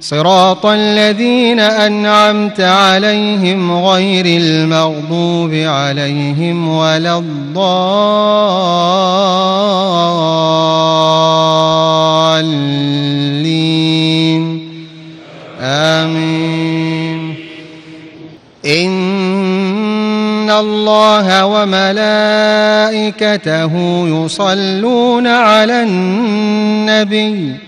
صراط الذين أنعمت عليهم غير المغضوب عليهم ولا الضالين. آمين. إن الله وملائكته يصلون على النبي.